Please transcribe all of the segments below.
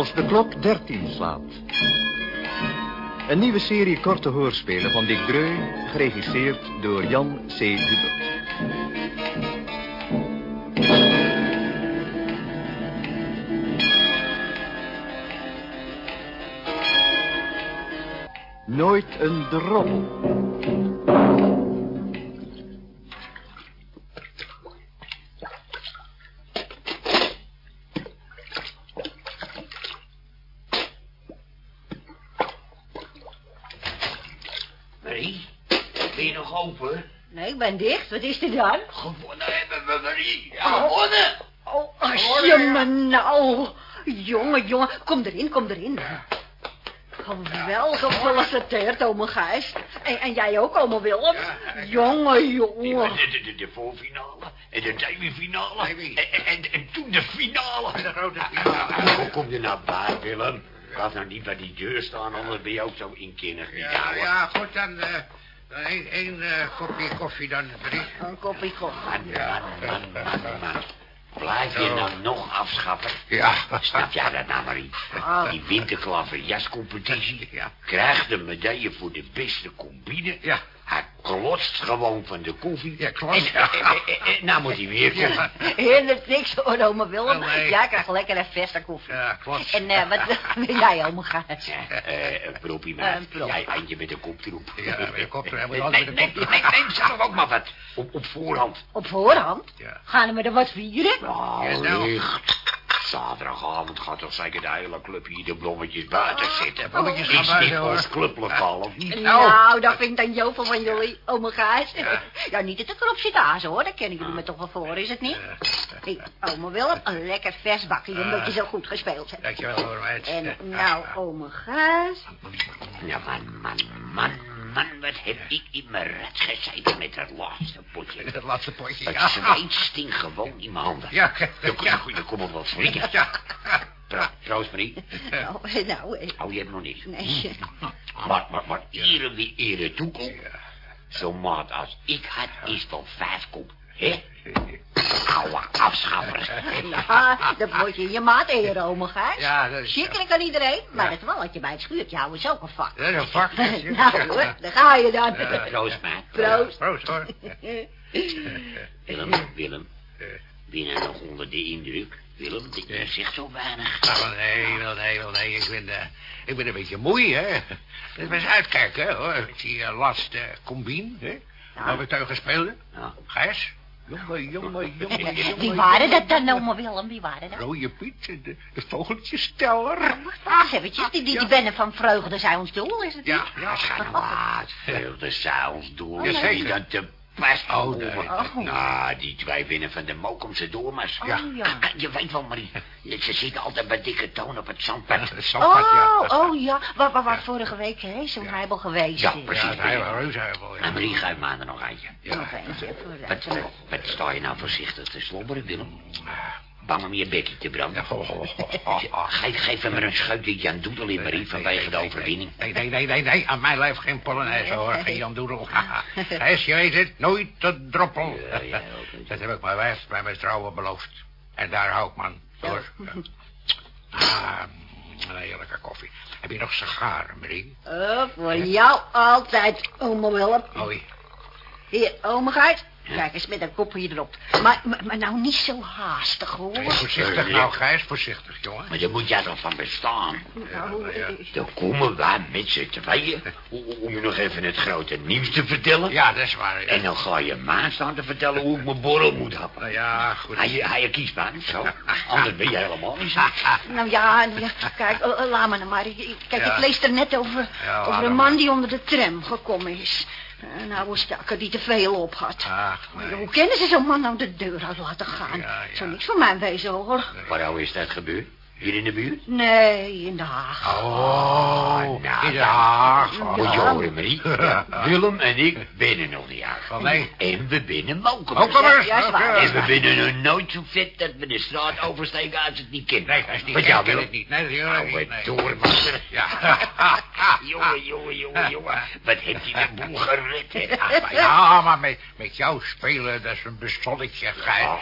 Als de klok 13 slaat. Een nieuwe serie korte hoorspelen van Dick Dreu, geregisseerd door Jan C. Hubert. Nooit een droppel. Marie, ben je nog open? Nee, ik ben dicht. Wat is er dan? Gewonnen hebben we, Marie. Ja, gewonnen. Oh, als je me nou... Jongen, jongen, kom erin, kom erin. Oh, wel gefeliciteerd, ome Gijs. En, en jij ook, ome Willem. Jongen, Nee, jongen. maar De, de, de, de voorfinale en de semifinale en, en, en toen de finale. De grote finale. Hoe kom je nou bij, Willem? Ga nou niet bij die deur staan, anders ben je ook zo inkennig. Ja, ja, goed, dan... eh één één, eh, kopje koffie dan, drie. Een kopje koffie. Man, man, man, man, man. Blijf je nou nog afschaffen? Ja. Snap jij dat nou, Marie? Ah. Die winterklaver jascompetitie. Ja. Krijgt de medaille voor de beste combine. Ja. Hij klotst gewoon van de koffie. Ja, klopt. En, en, en- en- nou moet hij weer komen. Ja. Heerlijk niks hoor, ome Willem. Oh, nee. Jij krijgt lekker een verse koffie. Ja, klopt. En eh, wat wil jij, ome Gijs? Ja, eh, een propie, Eh, maar. een prop. Jij eindje met een koptroep. Ja, met een koptroep. Nee, altijd nee, met een nee, koptroep. nee, nee, zelf ook maar wat. Op, op voorhand. Op voorhand? Ja. Gaan we er wat vieren? Ja, nou. licht. Zaterdagavond gaat toch zeker de hele club hier de blommetjes buiten zitten. blommetjes gaan Is buiten, ons clublokaal of niet? Nou, dat vind ik dan Jovel van jullie, ome Gijs. Ja. niet dat ik erop zit azen, hoor. Daar kennen jullie me toch wel voor, is het niet? Hey, ome Willem, een lekker vers bakje, omdat je zo goed gespeeld hebt. Dankjewel, hoor, meid. En nou, ome Gijs. Ja, man, man, man, man, wat heb ik in mijn rat gezeten met dat laatste potje. Het laatste potje, Het ja. zweet stinkt gewoon in mijn handen. Ja, Dan, dan kom ik wel flikken. Ja. Trouwens, Marie. Nou, eh, nou, eh, Oh, je hebt nog niks. nee. Maar, maar, maar, ere wie ere toekomt. Zo'n maat als ik had, is wel vijf kop. Nou, dat moet je in je maat eren, ome Gijs. Ja, dat is... Schrikkelijk aan iedereen, maar het walletje bij het schuurtje houden is ook een vak. Dat is een vak. nou hoor, daar ga je dan. Proost, maat. Proost. Proost, hoor. Willem, Willem. Ben je nog onder de indruk? Willem, je zegt zo weinig. Nou, wel nee, wel nee, wel nee. Ik ben, eh, ik ben een beetje moe, hè. Dat was uitkijken, hoor. Ik zie uh, laatste combine, hè. Waar we tegen speelden. Ja. Gijs. Jongen, jongen, jongen, jongen. Wie waren dat dan, ome Willem? Wie waren dat? Rode Piet, de, de vogeltjesteller. Wacht eventjes, die, die, die bennen van vreugde zijn ons doel, is het Ja, niet? ja. Uit. Vreugde s'avonds door. Ja, zeker. Die dan te pas Oh, nee. Oh. Nou, die twee winnen van de Mokumse doormars. Oh, ja. Je weet wel, Marie. Ze zitten altijd bij dikke toon op het zandpad. Het zandpad, ja. Oh, oh ja, waar, waar, waar vorige week zo'n heibel geweest Ja, precies. Ja, heibel, ja. En Marie, geef me er nog eentje. Nog eentje voor Wat, wat sta je nou voorzichtig te slobberen, Willem? Bang om je bekje te branden. Ho. Geef, geef hem er een scheut Jan Doedel in, Marie, vanwege de overwinning. Nee, nee, nee, nee, nee. Aan mijn lijf geen Polonaise, hoor. Geen Jan Doedel. Gijs, je weet het. Nooit te droppel. Ja, ja, oké. Dat heb ik mijn wijf bij mijn trouwen beloofd. En daar hou ik man. Hoor. Ah, een heerlijke koffie. Heb je nog sigaren, Marie? Oh, voor jou altijd, ome Willem. Oei. Hier, ome Gijs. Kijk eens met een kopje erop. Maar, maar, maar nou niet zo haastig, hoor. Voorzichtig nou, Gijs. Voorzichtig, jongen. Maar daar moet jij toch van bestaan? Nou, ja. eh, Dan komen wij met z'n tweeën om je nog even het grote nieuws te vertellen. Ja, dat is waar. En dan ga je mij staan te vertellen hoe ik mijn borrel moet happen. Nou ja goed. Hij hij je kiesbaan, zo. Anders ben je helemaal niet zo. Nou ja, ja, kijk, eh, eh, laat me nou maar. Kijk, Ja. ik lees er net over, over een maar. man die onder de tram gekomen is. Een oude stakker die te veel op had. Ach, nee. Hoe kunnen ze zo'n man nou de deur uit laten gaan? Ja, ja. Zou niks voor mij wezen, hoor. Waar nou is dat gebeurd? Hier in de buurt? Nee, in de Haag. Oh, nou, in de Haag. Moet je horen, Marie. Willem en ik binnen nog niet uit. Van nee. En we binnen. Oh, maar. Ja, is waar. En we binnen nog nooit zo vet dat we de straat oversteken als het niet kent. Nee, dat is niet. Wat jou, Willem? het niet. Nee, dat is Nee. doormaster. Ja. jongen, jongen, jongen, jongen. Wat heeft hij de boel gered, hè? Ach, maar ja, maar met, met jou spelen, dat is een bezonnetje, Gijs.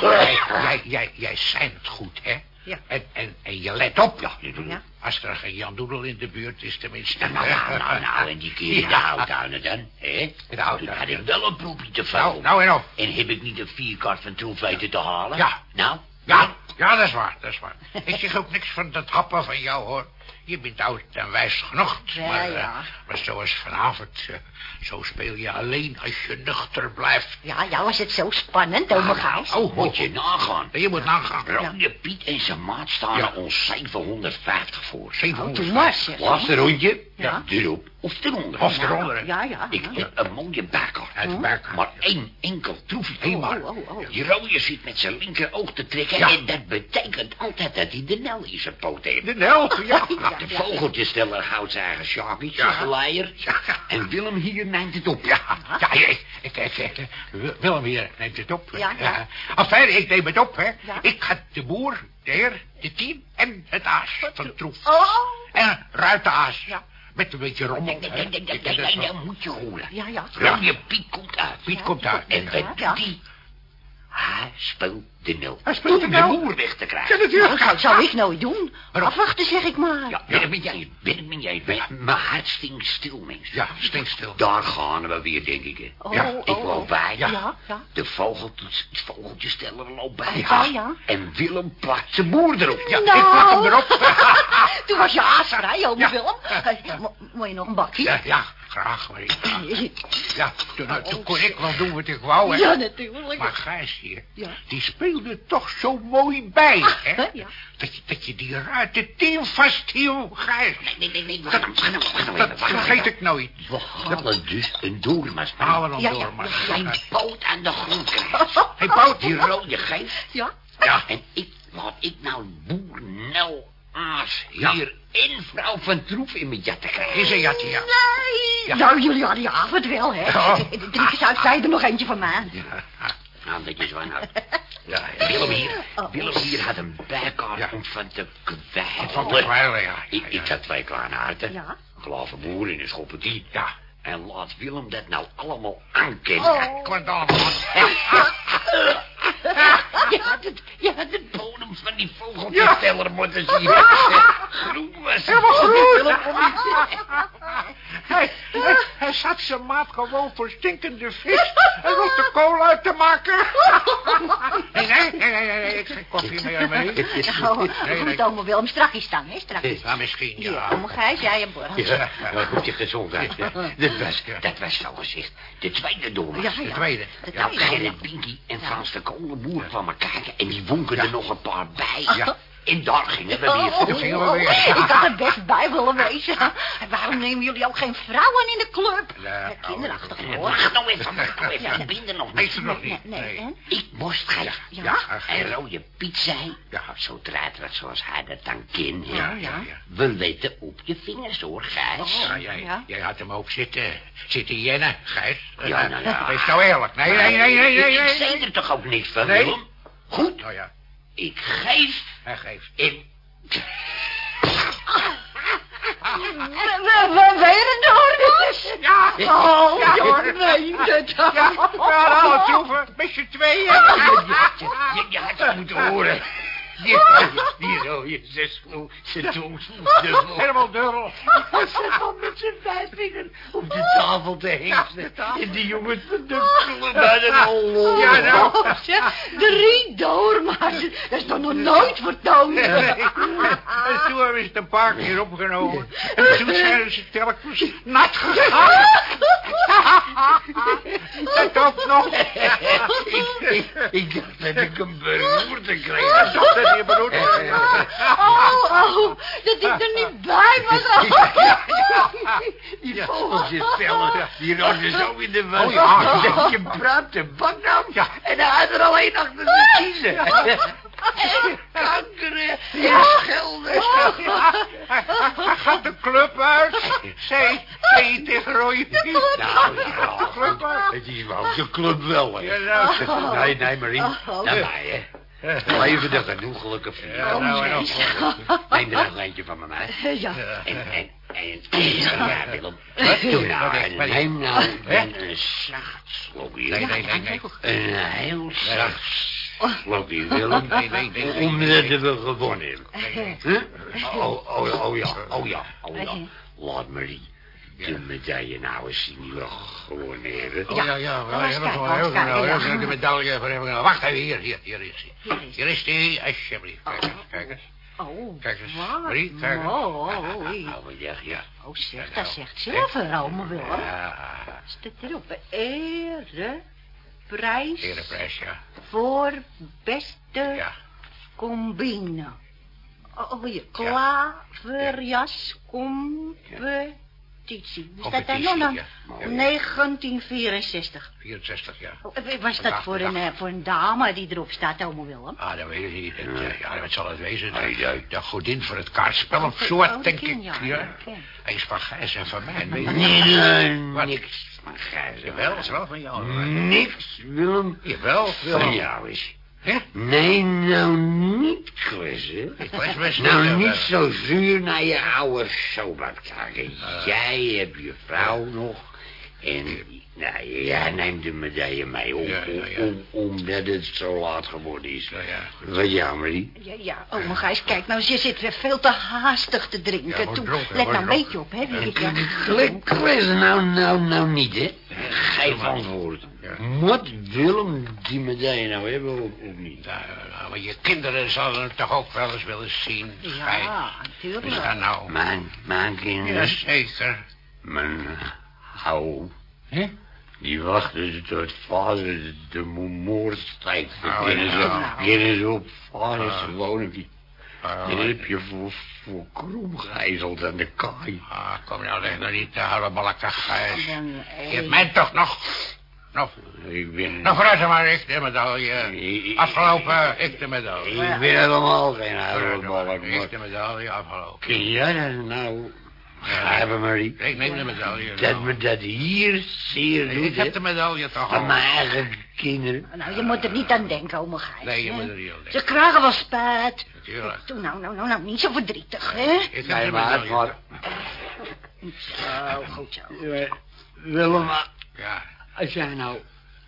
Jij, jij, jij, jij zijn het goed, hè? Ja. En, en, En je let op. Ja. Als er geen Jan Doedel in de buurt is, tenminste. Nou, nou, nou, nou, en die keer in de Ja. houttuinen dan, hè? In de houttuinen, Toen had ik wel een proefje te Nou, veel. nou en op. En heb ik niet een vierkant van troef weten te halen? Ja. Nou? Ja, ja, dat is waar, dat is waar. Ik zeg ook niks van dat happen van jou, hoor. Je bent oud en wijs genoeg. Ja, maar, eh, maar zoals vanavond, eh, zo speel je alleen als je nuchter blijft. Ja, ja, was het zo spannend, ome Gijs? Oh, Moet je nagaan. Je moet nagaan. Piet en zijn maat staan Ja. er ons 750 voor. Oh, 700. toen maar, zeg. Laatste rondje, Ja. erop of eronder. Of eronder. Ja, ja. Ik heb een mooie bakker. Uit de buik. Maar één enkel troefje. Eenmaal. Oh, oh, oh. Die rode zit met zijn linker oog te trekken. Ja. En dat betekent altijd dat hij de nel in zijn poot heeft. De Nel, ja. De vogeltjesteller houdt zijn eigen Sjaapie, Ja. En Willem hier neemt het op. Ja, ja, ik, Willem hier neemt het op. Ja, ja. Enfin, ik neem het op, hè. Ja. Ik ga de boer, de heer, de tien en het aas van troef. Oh, En ruit de aas. Ja. Met een beetje rommel. Dat moet je horen. ja, ja. Rode Piet komt uit. Piet komt uit. En wat Ja, doet speelt de nul. Hij speelt de Om de boer weg te krijgen. Ja, natuurlijk. Dat zou ik nooit doen. Waarom? Afwachten, zeg ik maar. Ja, ben ik met jij, ben ik met jij. Mijn hart stinkt stil, mensen. Ja, stink stil. Daar gaan we weer, denk ik. hè. Oh, Ja, oh, Ik oh. loop bij. Ja, ja. ja. De vogeltjes, vogeltjesteller loopt bij. Ja, ja. En Willem plakt zijn boer erop. Ja, Nou. ik plak hem erop. Toen was je aasvrij, ome Ja. Willem. Eh, mo- Moet je nog een bakje? Ja, ja, graag, maar ik- Ja, toen, toen kon ik wel doen wat ik wou, hè. Ja, natuurlijk. Maar Gijs hier, Ja. Die speelde toch zo mooi bij, hè? Ja. Dat, je, dat je die ruiten tien vasthield, Gijs. Nee, nee, nee, wacht wacht wacht even, Dat vergeet ik nooit. We halen dus een doormaas bij. Halen hem Ja, door, ja, maar... Zijn poot aan de grond krijgt. Hij bouwt Die rode geest. Ja. Ja. En ik, laat ik nou boer Nel Aas hier in vrouw van Troef in mijn jatten krijgen. Is een jatte, ja. Nee. Ja. Nou, jullie hadden je avond wel, hè? Ja. De driekjes uit er nog eentje van mij. Nou, dat is wel nou. Ja, Willem hier, Oh. Willem hier had een bijkaart Ja. om van te kwijlen. Van te kwijlen, ja. Ik, ik had twee kleine harten. Ja. Een boer en een schoppetie. Ja. En laat Willem dat nou allemaal aankennen. Oh. Kwart allemaal. Je had het, je had het bodem van die vogelverteller moeten zien. Groen was het. Helemaal groen. Hij, hij, hij zat zijn maat gewoon voor stinkende vis en op de kool uit te maken. Nee, nee, nee, nee, nee, ik geen koffie meer mee. Nou, Nee, nee. goed, ome Willem. Strakjes dan, hè? Strakjes. Ja, misschien, Ja, ja. Gijs, jij en Borg. Ja, nou, goed je gezondheid. hè. Dat was, dat was zo gezegd. De tweede doormaat. Ja, ja. De tweede. De Ja. Gerrit Binky en Frans de Kolenboer kwamen kijken en die wonken er nog een paar bij. Ja. En daar gingen we Oh, weer. oh, Dan gingen we oh, weer. Ik had er best bij willen wezen. En waarom nemen jullie ook geen vrouwen in de club? Ja, kinderachtig Eh, hoor. Wacht nou even, wacht nou even. Ik ben er nog Weet niet. ze nog niet? Nee, nee, Nee. en? Ik moest geven. Ja? Ja, En rode Piet zei, Ja. zo draait wat zoals hij dat dan kent. Ja, ja, ja. We letten op je vingers hoor, Gijs. Ja, jij, Ja. jij had hem ook zitten, zitten jennen, Gijs. Ja, nou ja. Wees nou eerlijk. Nee, nee, nee, nee, nee, Ik zei er toch ook niks van, Nee. Willem? Goed, Nou ja, ik geef hij geeft. in... We, we, we weer een doornaas? Ja, Oh, Ja. Het. ja, alle troeven, met z'n tweeën. Je, je had het moeten horen. Die, die rode zesvloer, zijn tong sloeg dubbel. Helemaal dubbel. Ze kwam met zijn vijf vinger op de tafel te hengsten. En die jongens van de klub hadden al lol. Ja, nou. Zeg, drie doormaas. Dat is toch nog nooit vertoond? Nee. En toen hebben ze het een paar keer opgenomen. En toen zijn ze telkens nat gegaan. Dat nog. ik, ik, ik dacht dat ik een beroerte kreeg. Je bedoelt. Oh, oh, dat ik er niet bij was. Die vogeltjes tellen, die rode zo in de was. Oh je praat de baknam. Ja. En hij had er alleen achter te kiezen. En kankeren en schelden. Gaat de club uit. Zei je tegen Roy. Nou, De club uit. het is wel de club wel, hè. Nou. Nee, nee, Marie. Naar mij, hè. Leven de genoegelijke Ja, vrienden. nou. Neem er nog eentje van me mee. Ja. En, en, en, ja, Willem. Doe nou, Wat? en Wat? neem nou een, een zacht slokje. Nee, nee, nee, nee. Een heel zacht Geloof je, Willem? Nee, nee, nee, nee, Omdat nee. we gewonnen hebben. Huh? Oh, oh, oh ja, oh ja, oh ja. Laat me die de medaille nou eens zien we gewonnen hebben. Oh, Ja, ja, ja. We hebben gewoon heel ja. De medaille voor we. Wacht even, hier, hier, hier is hij. Hier is die, alsjeblieft. Kijk eens, kijk eens. Oh, Kijk eens. wat Marie, kijk eens. mooi. Nou, wat zeg je? Oh, zeg, dat zegt zilver, ome Willem. Ja, Staat erop, ere, prijs ereprijs, ja. voor beste Ja. combine. Oh, oh, hier, klaverjas competitie. Daar nou dan? ja. Ja. 1964. 64, ja. Oh, eh, Was dat voor een, eh, voor een dame die erop staat, ome Willem? Ah, dat weet ik niet. Dat, eh, ja, wat zal het wezen? Nee, De, nee. de godin voor het kaartspel of Oh, zo, dat denk ik. ja, dat. Hij is van Gijs en van mij. Nee, nee, Wat? niks van Gijs. Jawel, dat is wel van jou. Niks, Willem. Jawel, Van Willem. jou is. Hè? Nee, nou niet, Chris, hè? Ik was best Nou, niet, niet eh, zo zuur naar je oude sobat kijken. Ah. Jij hebt je vrouw nog. En nou, jij neemt de medaille mee om, Ja, ja, ja. om- omdat het zo laat geworden is. Ja, ja. Wat jammer. Ja, ja, ome Gijs, kijk nou, je zit weer veel te haastig te drinken. Let nou een beetje op, hè. Glik, Chris, nou, nou, nou niet, hè? Geef antwoord. Ja. Moet Willem die medaille nou hebben of, of niet? Nou, nou, maar je kinderen zullen het toch ook wel eens willen zien. Ja, Is natuurlijk. dat nou? Mijn, mijn kinderen, Jazeker. mijn hou, Hè? die wachten tot vader de, de moord strijkt. Dan Oh, kunnen ze, ja. kunnen ze op vaders Ah. wonen. Die, Oh, die heb je voor, voor krom aan de kaai. ah, kom nou zeg nou niet te houden, balken Gijs. Je hebt mij toch nog... Nog, Ik ben, nog vooruit dan maar, ik de medaille. Ik- Afgelopen, ik de medaille. ik ben helemaal geen maar, maar Ik de medaille, afgelopen. kun jij dat nou begrijpen, Marie? Ik neem de medaille. Dat me dat hier zeer doet, Ik heb de medaille toch Van mijn eigen kinderen. Nou, je moet er niet aan denken, ome Gijs. Nee, je hè. moet er niet aan Ze denken. krijgen wel spijt. Natuurlijk. Toen, nou, nou, nou, nou, niet zo verdrietig, hè? Ik heb Nee, de maar, medaille. maar Zo, goed zo. eh, Willem, Ja, als jij nou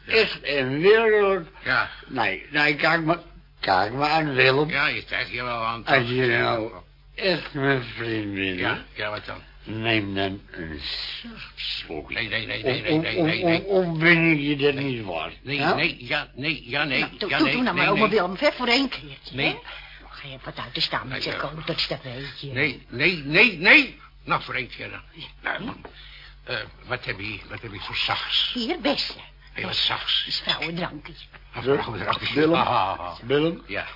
echt en werkelijk... ja. Nee, nee, kijk maar, kijk maar aan Willem. Ja, je krijgt je wel aan. Als je nou echt mijn vriend bent, Ja, ja, wat dan? neem dan een zacht. Nee, nee, nee, nee, nee, nee, nee, of, nee. of ben ik je dat niet waard? Nee, Ja? nee, ja, nee, ja, nee. Nou, doe, ja, nee, doe nou maar, nee. Willem, ver voor één keertje, Nee. hè? Ga je wat uit te staan met Nee, je ja. koters, dat weet je. Nee, nee, nee, nee. Nog voor één keer dan. Nou, Eh, wat heb je, wat heb je voor zachts? Hier, beste. Heel wat zachts. is vrouwendrankje. Willem? Ah, Willem, ja.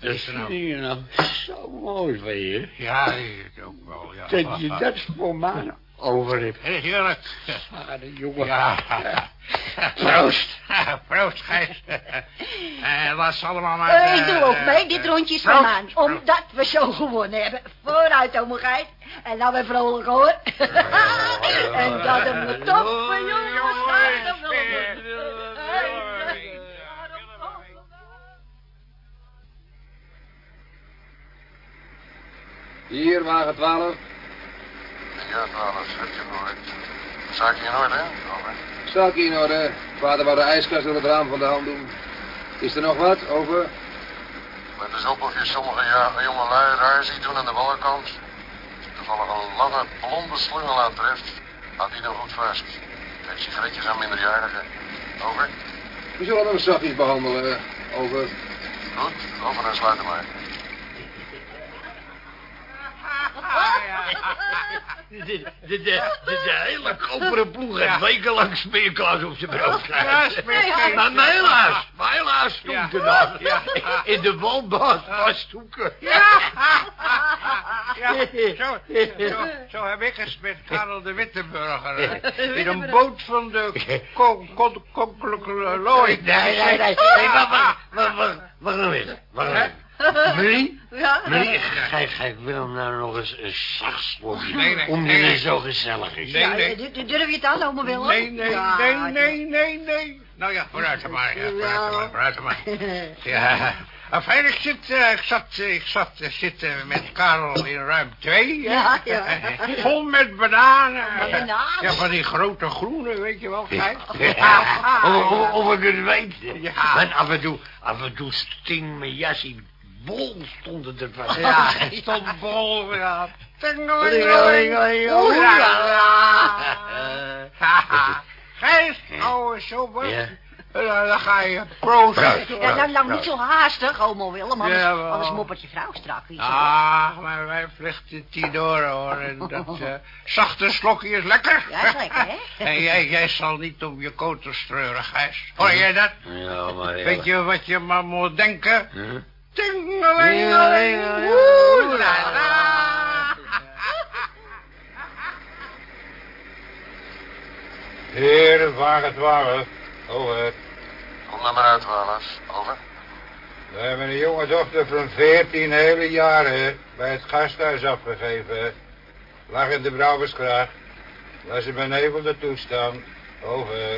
dat is er nou? ik nou zo mooi van je. Ja, ik ook wel, ja. Dat je dat voor mij over hebt. Heerlijk. Vader, jongen. Ja. Proost. Proost, Gijs. En laat ze allemaal maar... Ik doe ook mee, dit rondje is van. Omdat we zo gewonnen hebben. Vooruit, ome Gijs. En nou weer vrolijk, hoor. en dat hem de top van jongens gaat. Hier, wagen 12. Ja, 12, heb je gehoord. Zaakje in orde, over. Zaakje in orde. Vader wou de ijskast door het raam van de hand doen. Is er nog wat? Over. Let eens op of je sommige jonge lui raar ziet doen aan de wallenkant. Toevallig een lange blonde slungel aantreft. Houd die dan goed vast. Geef sigaretjes aan minderjarigen. Over. We zullen hem zachtjes behandelen. Over. Goed, over en sluiten maar. De, de, de, de, hele koperen ploeg heeft wekenlang smeerkaas op zijn brood smeerkaas. Maar helaas, maar helaas er nog. Ja. In de waldbad vasthoeken. Ja, zo, zo, zo heb ik eens met Karel de Wittenburger. eh, In een boot van de kon- kon- Koninklijke Looi. Nee, nee, nee. Nee, wacht, wacht, wacht, wacht, wacht nou even. Wacht nou even. Marie, Ja? Marie, geef, geef Willem nou nog eens een zacht slokje. Nee, nee, Omdat nee, het zo gezellig is. Nee, Ja, nee. du- du- Durf je het aan, ome Willem? Nee, nee, Ja, nee, nee, nee, nee. Nou ja, vooruit dan maar. Ja, vooruit dan maar, vooruit dan maar. Ja, Enfin, ik zit, eh, ik zat, eh, ik zat eh, zitten met Karel in ruim twee. hè. Ja, ja. Vol met bananen. Bananen? Ja, van die grote groene, weet je wel, Gijs? Of, of, of ik het weet. Ja. Want af en toe, af en toe sting mijn jasje bol stond het ervan. Ja, hij stond bol, ja. Tingelingeling, hoera. Gijs, ouwe sober. Ja. Dan, ga je proosten. Ja, nou, nou, niet zo haastig, homo Willem. Anders, Ja, wel. anders moppert je vrouw straks. iets. Ah, maar wij vluchten tien door, hoor. En dat eh, zachte slokje is lekker. Ja, is lekker, hè? En jij, jij zal niet om je koters streuren, Gijs. Hoor jij dat? Ja, maar. Weet je wat je maar moet denken? Tingelingeling, woelala. Heren, wagen 12. Over. Kom nou maar uit, Wallace. Over. We hebben een jonge dochter van 14 hele jaren bij het gasthuis afgegeven. Lag in de Brouwersgracht. Was in benevelde toestand. Over.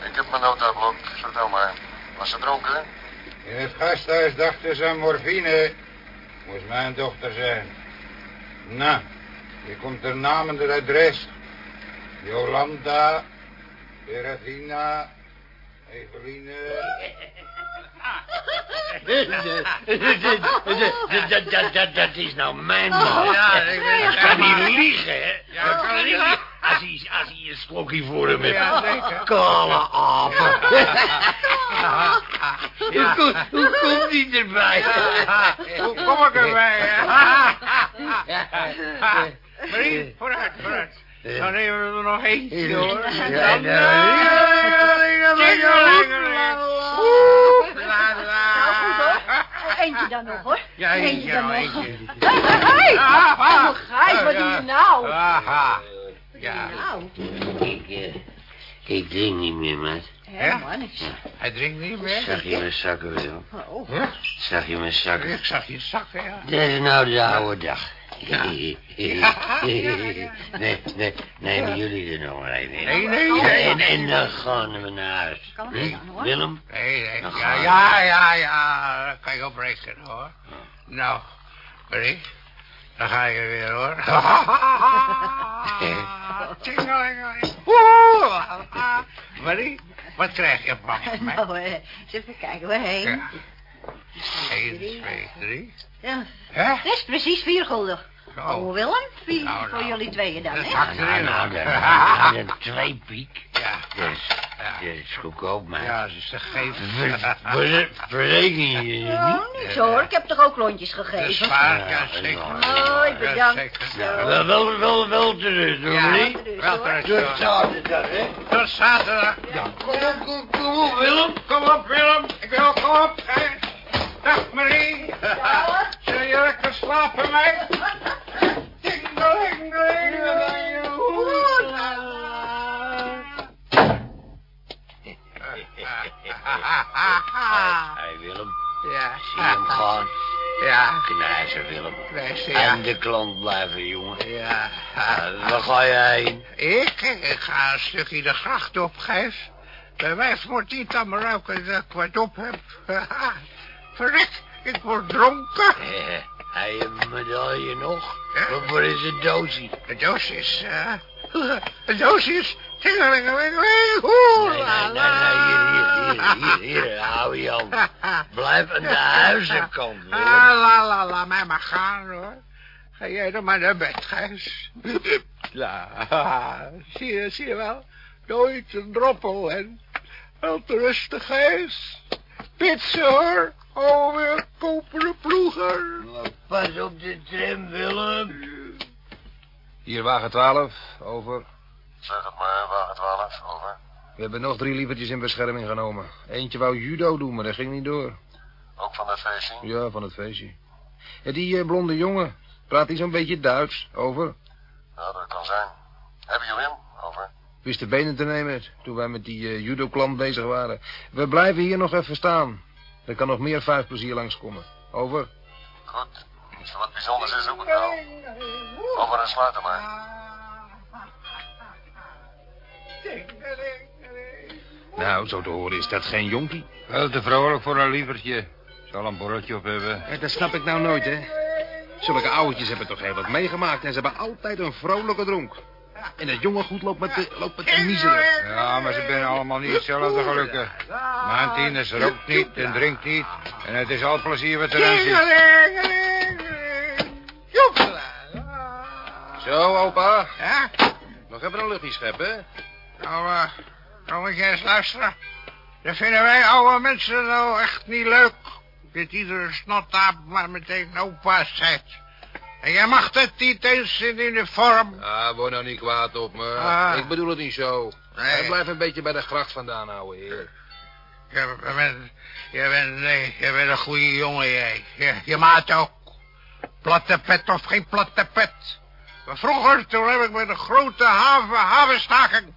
Ik heb mijn notablok. Vertel maar. Was ze dronken? In het gasthuis dachten ze aan morfine. Moest mijn dochter zijn. Nou, hier komt haar naam en haar adres. Jolanda, Beratina, Eveline. Dat, is nou mijn man. Ja, ik kan niet liegen, hè? Ja, kan niet liegen. Als hij, als hij een slokje voor hem heeft. Ja, zeker. Apen. Hoe, Ja. kom- hoe komt hij erbij? Hoe kom ik erbij? Marie, vooruit, vooruit. Dan nemen we er nog eentje, hoor. Ja, Dan- ja. Tingelingeling. Oeh, la, la. Nou, goed hoor. Oh, eentje dan nog, hoor. Ja, eentje dan nog, nog. eentje. Hé, Ah, ah. Gijs, wat doe je nou? Aha. Ja. nou? Ik, eh, ik drink niet meer, maat. Hé, man, ik... Hij drinkt niet meer? Zag je mijn zakken wel? Oh, Zag je mijn zakken? Ik zag je zakken, ja. Dat is nou de oude dag. Ja. nee, nee, nemen jullie er nog maar even in. Nee, nee, Oh, nee. En, en dan gaan we naar huis. Kan Hm? Willem? Nee, nee. Ja, ja, ja, ja. Daar kan je op rekenen, hoor. Nou, Marie. Dan ga je weer, hoor. Tingelingeling. Marie, wat krijg je van mij? nou, eh, eens even kijken waarheen. Ja. 1, 2, 3. Ja, Hè? dat is precies vier gulden. Oh. Oh, Willem, vier Nou, voor nou. jullie tweeën dan, hè? zakt Nou, nou, hoor. nou, nou, nou, twee piek. Ja. Dus, Ja. dat is goedkoop, maar... Ja, ze is te geven. Ver- ver- Verreken je je Oh, niet? niet zo hoor, ik heb toch ook lontjes Dat is gegeven. waar, Ja, ja, dat is zeker. Mooi, Ja, bedankt. zeker. Zo. Wel, wel, wel, wel terug, hoor, Ja, terug, Wel hoor. terug. Tot zaterdag, hè? Tot zaterdag. Kom op, kom, kom op, Willem. Kom op, Willem. Ik wil, kom op. hè. Dag, Marie. Zul je lekker slapen, meid? Tingelingeling. Oeh, la, la. Hé, Willem. Ja. Zie hem gaan. Ja. Knijzer, Willem. Nee, zie En de klant blijven, jongen. Ja. Uh, waar ga je heen? Ik? Ik ga een stukje de gracht op, Gijs. Bij mij wordt niet aan me ruiken dat ik wat op heb. Verrek, ik word dronken. Eh, Hij een medaille nog? Ja. Wat is het doosje? De doos is, eh... De doos is... Tingelingelingeling, oeh, Nee, la, nee, nee, nee, la. hier, hier, hier, hier, hou Jan. Blijf aan de huizenkant, Ah, la, la, la mij maar gaan, hoor. Ga jij dan maar naar bed, Gijs. Ja, zie je, zie je wel? Nooit een droppel en wel te rustig, Gijs. Pitsen, hoor. Oh, weer koperen ploeger. Pas op de tram, Willem. Hier wagen 12, over. Zeg het maar, wagen 12. Over. We hebben nog drie lievertjes in bescherming genomen. Eentje wou judo doen, maar dat ging niet door. Ook van dat feestje? Ja, van het feestje. En die eh, blonde jongen, praat hij zo'n beetje Duits, over. Ja, dat kan zijn. Hebben jullie hem? Over. Wist de benen te nemen toen wij met die eh, judo-klant bezig waren. We blijven hier nog even staan. Er kan nog meer vijf plezier langskomen. Over. Goed. Als er wat bijzonders is, zoek ik wel. Over en sluiten maar. Nou, zo te horen is dat geen jonkie. Wel te vrolijk voor een lievertje. Zal een borreltje op hebben. Ja, dat snap ik nou nooit, hè. Zulke ouwtjes hebben toch heel wat meegemaakt... en ze hebben altijd een vrolijke dronk. En dat jonge goed loopt met de, loopt met de miserie. Ja, maar ze zijn allemaal niet hetzelfde gelukkig. Mijn Tines rookt niet en drinkt niet. En het is al plezier wat erin zit. Zo, opa. Ja? Nog even een luchtje scheppen, Nou, eh, nou moet jij eens luisteren. Dat vinden wij oude mensen nou echt niet leuk. Dat iedere snottaap maar meteen opa zegt. En jij mag het niet eens in uniform. Ah, word nou niet kwaad op me. Ah. Ik bedoel het niet zo. Nee. Hij blijft een beetje bij de gracht vandaan, ouwe heer. Je bent, je bent, nee, je bent een goede jongen, jij. Je, je maat ook. Platte pet of geen platte pet. Maar vroeger, toen heb ik met een grote haven, havenstaking...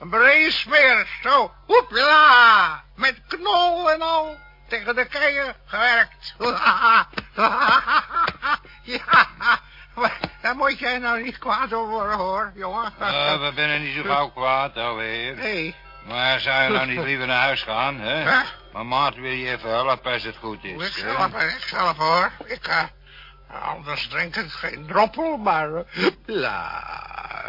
een breesmeer, zo, hoepla, met knol en al... tegen de keien gewerkt. ja, daar moet jij nou niet kwaad over worden, hoor, jongen. Ah, we zijn niet zo gauw kwaad, ouwe heer. Nee, Maar zou je nou niet liever naar huis gaan, hè? hè? Maar maat wil je even helpen als het goed Ik is. hè? zelf, ik zelf hoor. Ik, eh, anders drink ik geen droppel, maar... la,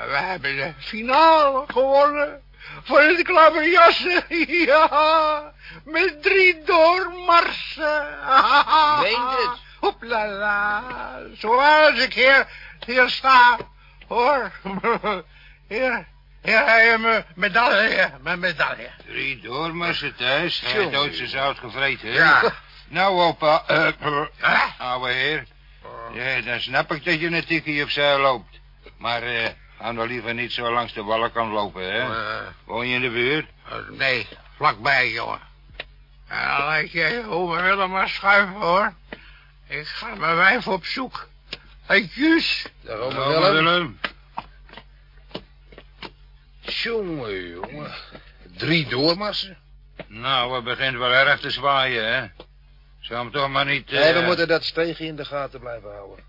we hebben de finale gewonnen. Van het klaverjassen, ja. Met drie doormarsen. Meent het? Hoeplala. Zoals ik hier, hier sta, hoor. Hier, hier heb je mijn medaille, mijn medaille. Drie doormarsen thuis. Hij heeft Duitse zout gevreten? Ja. Nou, opa, eh, Hè? ouwe heer. Ja, dan snap ik dat je een tikkie opzij loopt. Maar, eh, ga nou liever niet zo langs de wallenkant lopen, hè? Eh, Woon je in de buurt? Uh, nee, vlakbij, jongen. En dan laat je oma Willem maar schuiven, hoor. Ik ga mijn wijf op zoek. Hey. Dag, oma Willem. Willem. Jongen, jongen. Drie doormassen. Nou, we beginnen wel erg te zwaaien, hè? Zou hem toch maar niet... eh, Nee, we moeten dat steegje in de gaten blijven houden.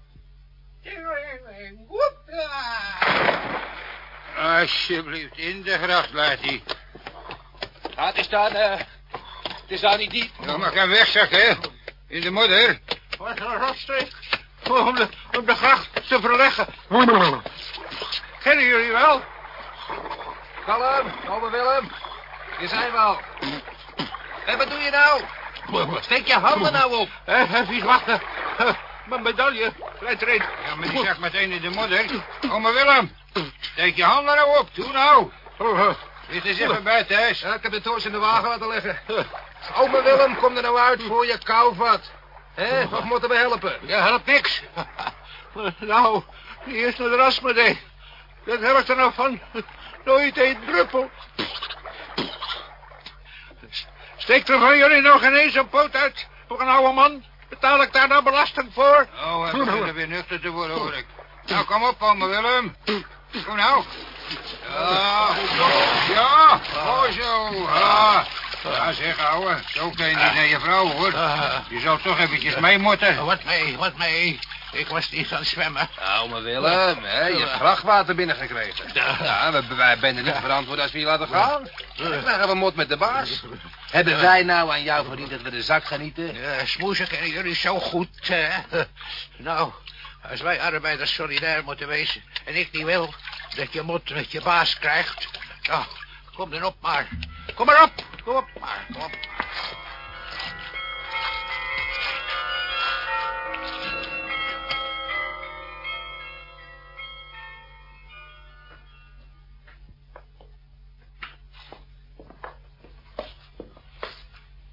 Alsjeblieft, in de gracht laat hij. Ah, het is daar, eh, het is daar niet diep. Nou, maar gaan wegzakken. In de modder. Wat een rotstreek. Om de, om de gracht te verleggen. Kennen jullie wel? Kalm, oma Willem. Je zijn we al. En wat doe je nou? Steek je handen nou op. Eh, even wachten. Eh, mijn medaille. Erin. Ja, maar die zag meteen in de modder. Oma Willem, steek je handen nou op. Doe nou. Dit is even bij thuis. Ja, ik heb de toos in de wagen laten leggen. Oma Willem, kom er nou uit voor je kouvat. Hé, of moeten we helpen? Ja, helpt niks. Nou, die is naar de rasmedee. Dat helpt er nou van. Nooit een druppel. Steekt er van jullie nog ineens een poot uit voor een oude man? Betaal ik daar nou belasting voor? Oh, we beginnen weer nuchter te worden, hoor ik. Nou, kom op, oma Willem. Kom nou. Ja, ja, mooi zo. Ja, ja zeg, ouwe. Zo kan je niet naar je vrouw, hoor. Je zou toch eventjes mee moeten. Wat mee, wat mee. Ik was niet gaan zwemmen. Oma Willem, hè, je hebt vrachtwater binnengekregen. Ja, we, wij zijn er niet verantwoord als we je laten gaan. Dan krijgen we mot met de baas. Hebben wij nou aan jou verdiend dat we de zak genieten? Ja, smoezen kennen jullie zo goed. hè? Nou, als wij arbeiders solidair moeten wezen... en ik niet wil dat je mot met je baas krijgt... Nou, kom dan op maar. Kom maar op. Kom op maar. Kom op maar.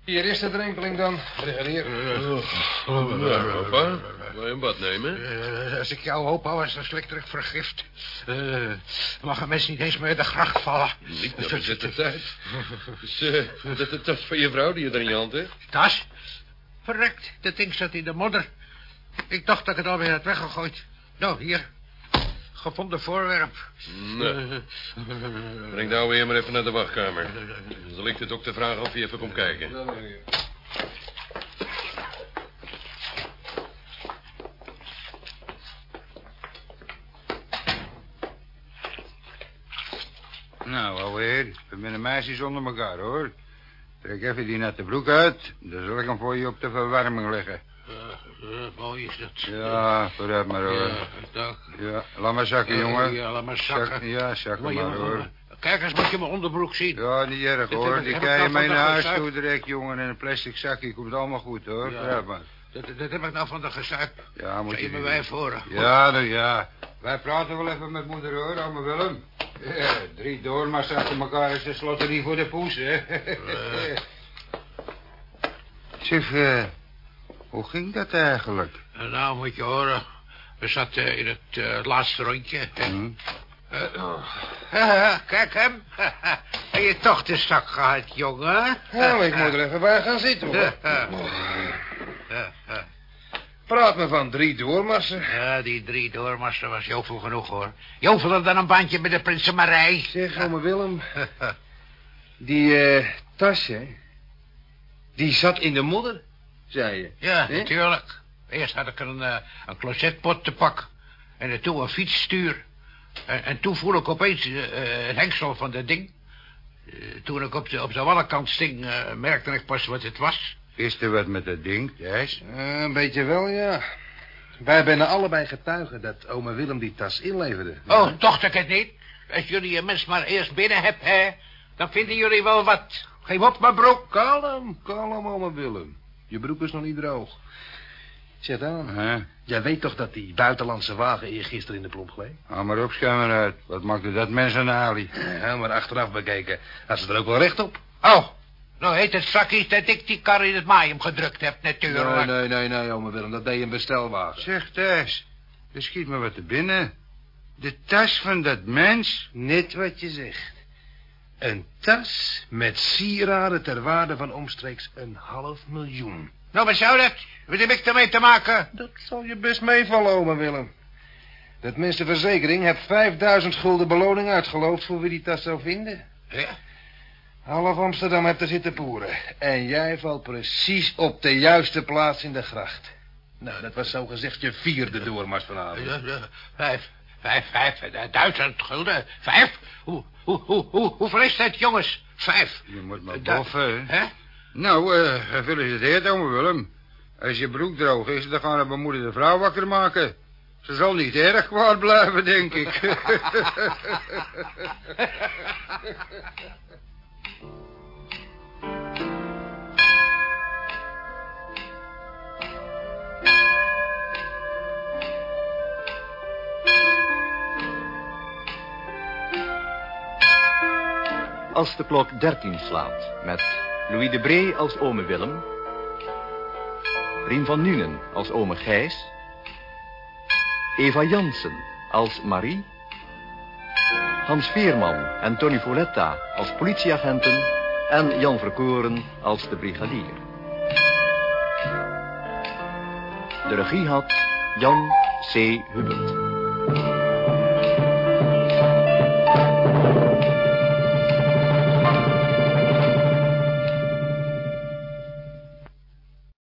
Hier is de drenkeling dan, brigadier. Opa, wil je een bad nemen? Eh, als ik jou opa was, dan slik ik vergift. Eh mag een mens niet eens meer in de gracht vallen. Niet naar bezette tijd. Is eh, dat de tas van je vrouw die je er in je hand hebt? Tas? Verrekt, dat ding zat in de modder. Ik dacht dat ik het alweer had weggegooid. Nou, hier. Gevonden voorwerp. Nee. Breng nou weer maar even naar de wachtkamer. Dan zal ik de dokter vragen of hij even komt kijken. Nou, ouwe heer, we zijn meisjes onder elkaar, hoor. Trek even die nette broek uit. Dan zal ik hem voor je op de verwarming leggen. Uh, uh, mooi is dat. Ja, vooruit maar hoor. Ja, dank. Ja, laat maar zakken, jongen. Ja, laat maar zakken. Zak- ja, zakken Maar, hoor. Kijk eens moet je mijn onderbroek zien. Ja, niet erg hoor. Die kan je mee naar huis toe direct, jongen. En een plastic zakje komt allemaal goed hoor. Ja. Vooruit maar. Dat, dat heb ik nou van de gezuip. Ja, moet Zou je me niet wijf horen? Ja, nou ja. Wij praten wel even met moeder hoor, ome Willem. Ja, drie doormars achter elkaar is de slotterie voor de poes, hè. Zeg, eh, hoe ging dat eigenlijk? En nou moet je horen. We zaten in het eh, laatste rondje. Hm? Eh, oh. Kijk hem. Heb je toch de zak gehad, jongen? Maar ik moet er even bij gaan zitten, hoor. Praat me van drie doormassen. Ja, die drie doormaster was jovel genoeg, hoor. Joveler dan een bandje met de Prinsenmarij. Zeg, ome Willem. Die eh tas, hè? Die zat in de modder, zei je. Ja, natuurlijk. Eerst had ik een, eh, een closetpot te pak. En toen een fietsstuur. En, en toen voel ik opeens eh, eh, het hengsel van dat ding. Eh, toen ik op de, op de wallenkant sting, eh, merkte ik pas wat het was. Is er wat met dat ding, Thijs? Eh, een beetje wel, ja. Wij zijn allebei getuigen dat ome Willem die tas inleverde. Oh, dacht ik het niet. Als jullie een mens maar eerst binnen hebben, hè, dan vinden jullie wel wat. Geef op, mijn broek. Kalm, kalm, ome Willem. Je broek is nog niet droog. Zeg dan, Hè? jij weet toch dat die buitenlandse wagen eergisteren in de plomp gleed? Hou maar op, schuim uit. Wat maakte dat mens een ali? Ja, maar achteraf bekeken had ze er ook wel recht op. Oh, nou heet het zakjes dat ik die kar in het maaium gedrukt heb, Nee, natuurlijk. nee, nee, nee, ome Willem, dat deed een bestelwagen. Zeg, Thijs, er schiet me wat te binnen. De tas van dat mens? Net wat je zegt. Een tas met sieraden ter waarde van omstreeks een half miljoen. Nou, wat zou dat? Wat heb ik ermee te maken? Dat zal je best meevallen, ome Willem. De tenminste verzekering heeft 5000 gulden beloning uitgeloofd voor wie die tas zou vinden. Ja? Half Amsterdam heeft er zitten poeren. En jij valt precies op de juiste plaats in de gracht. Nou, dat was zo gezegd je vierde doormars vanavond. Ja, ja, Vijf, vijf, vijf, eh, duizend gulden. Vijf? Hoe, hoe, hoe, hoe, hoeveel is dat, jongens? Vijf. Je moet maar boffen, hè? Nou, eh, gefeliciteerd, Willem. Als je broek droog is, dan gaan we mijn moeder de vrouw wakker maken. Ze zal niet erg kwaad blijven, denk ik. Als de klok 13 slaat, met Louis de Bree als ome Willem, Rien van Nuenen als ome Gijs, Eva Jansen als Marie, Hans Veerman en Tony Foletta als politieagenten en Jan Verkoren als de brigadier. De regie had Jan C. Hubert.